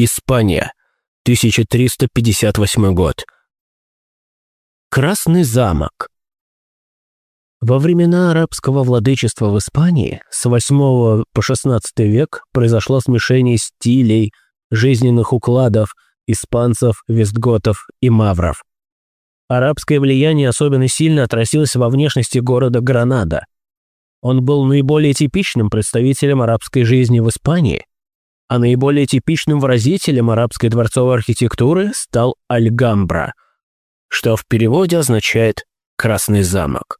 Испания. 1358 год. Красный замок. Во времена арабского владычества в Испании с 8 по 16 век произошло смешение стилей, жизненных укладов испанцев, вестготов и мавров. Арабское влияние особенно сильно отразилось во внешности города Гранада. Он был наиболее типичным представителем арабской жизни в Испании, а наиболее типичным выразителем арабской дворцовой архитектуры стал Альгамбра, что в переводе означает «красный замок».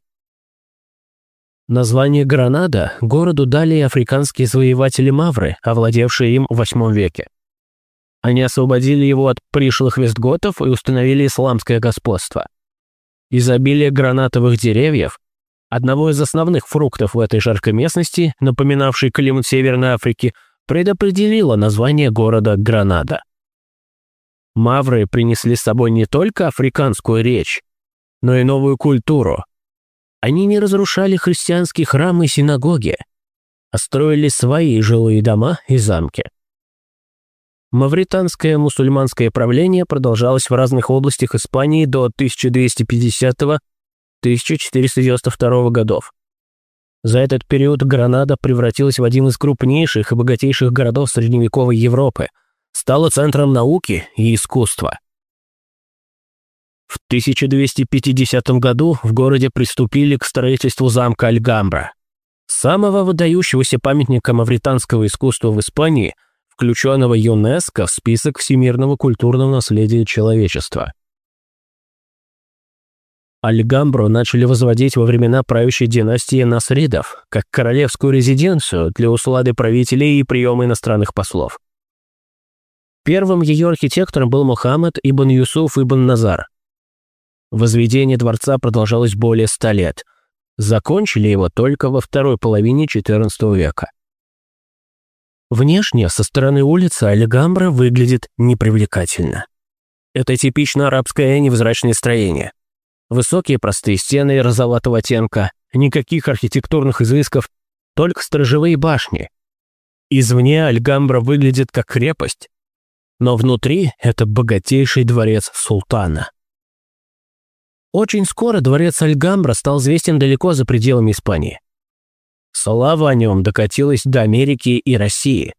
Название Гранада городу дали африканские завоеватели Мавры, овладевшие им в VIII веке. Они освободили его от пришлых вестготов и установили исламское господство. Изобилие гранатовых деревьев, одного из основных фруктов в этой жаркой местности, напоминавшей климат Северной Африки, предопределило название города Гранада. Мавры принесли с собой не только африканскую речь, но и новую культуру. Они не разрушали христианские храмы и синагоги, а строили свои жилые дома и замки. Мавританское мусульманское правление продолжалось в разных областях Испании до 1250-1492 годов. За этот период Гранада превратилась в один из крупнейших и богатейших городов средневековой Европы, стала центром науки и искусства. В 1250 году в городе приступили к строительству замка Альгамбра, самого выдающегося памятника мавританского искусства в Испании – включенного ЮНЕСКО в список всемирного культурного наследия человечества. Альгамбру начали возводить во времена правящей династии Насридов, как королевскую резиденцию для услады правителей и приема иностранных послов. Первым ее архитектором был Мухаммад ибн Юсуф ибн Назар. Возведение дворца продолжалось более ста лет. Закончили его только во второй половине XIV века. Внешне, со стороны улицы, Альгамбра выглядит непривлекательно. Это типично арабское невзрачное строение. Высокие простые стены розоватого оттенка, никаких архитектурных изысков, только сторожевые башни. Извне Альгамбра выглядит как крепость, но внутри это богатейший дворец султана. Очень скоро дворец Альгамбра стал известен далеко за пределами Испании. Слава о нем докатилась до Америки и России.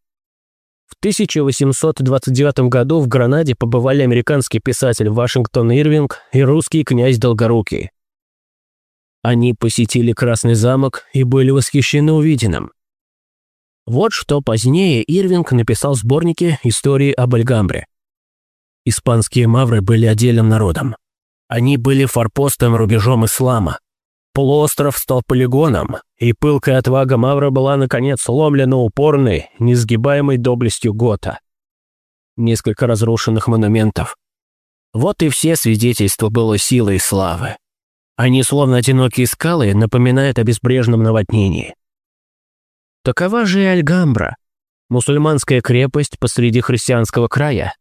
В 1829 году в Гранаде побывали американский писатель Вашингтон Ирвинг и русский князь Долгорукий. Они посетили Красный замок и были восхищены увиденным. Вот что позднее Ирвинг написал в сборнике «Истории об Альгамбре». Испанские мавры были отдельным народом. Они были форпостом рубежом ислама, Полуостров стал полигоном, и пылкая отвага Мавра была, наконец, сломлена упорной, несгибаемой доблестью Гота. Несколько разрушенных монументов. Вот и все свидетельства было силы и славы. Они, словно одинокие скалы, напоминают о безбрежном наводнении. Такова же и Альгамбра, мусульманская крепость посреди христианского края,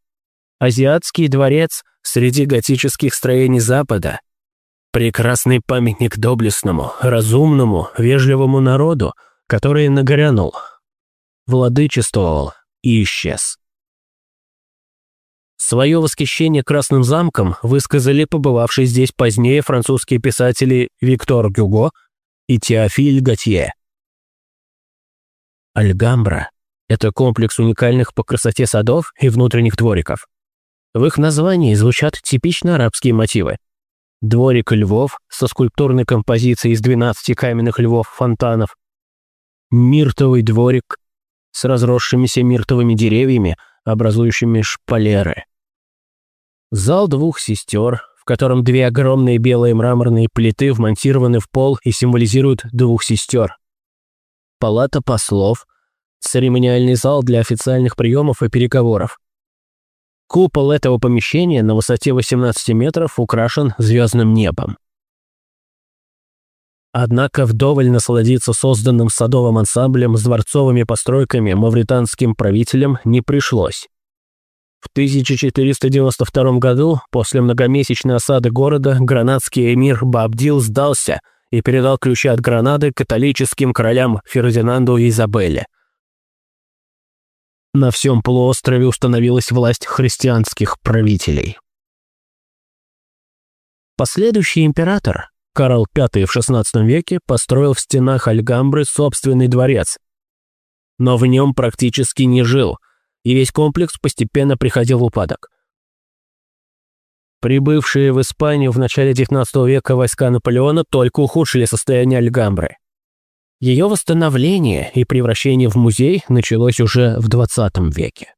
азиатский дворец среди готических строений Запада – Прекрасный памятник доблестному, разумному, вежливому народу, который нагорянул, владычествовал и исчез. Свое восхищение Красным замком высказали побывавшие здесь позднее французские писатели Виктор Гюго и Теофиль Готье. Альгамбра – это комплекс уникальных по красоте садов и внутренних двориков. В их названии звучат типично арабские мотивы – дворик львов со скульптурной композицией из 12 каменных львов-фонтанов, миртовый дворик с разросшимися миртовыми деревьями, образующими шпалеры. Зал двух сестер, в котором две огромные белые мраморные плиты вмонтированы в пол и символизируют двух сестер. Палата послов, церемониальный зал для официальных приемов и переговоров. Купол этого помещения на высоте 18 метров украшен звездным небом. Однако вдоволь насладиться созданным садовым ансамблем с дворцовыми постройками мавританским правителям не пришлось. В 1492 году, после многомесячной осады города, гранадский эмир Бабдил сдался и передал ключи от Гранады католическим королям Фердинанду и Изабелле – на всем полуострове установилась власть христианских правителей. Последующий император, Карл V в XVI веке, построил в стенах Альгамбры собственный дворец. Но в нем практически не жил, и весь комплекс постепенно приходил в упадок. Прибывшие в Испанию в начале XIX века войска Наполеона только ухудшили состояние Альгамбры. Ее восстановление и превращение в музей началось уже в XX веке.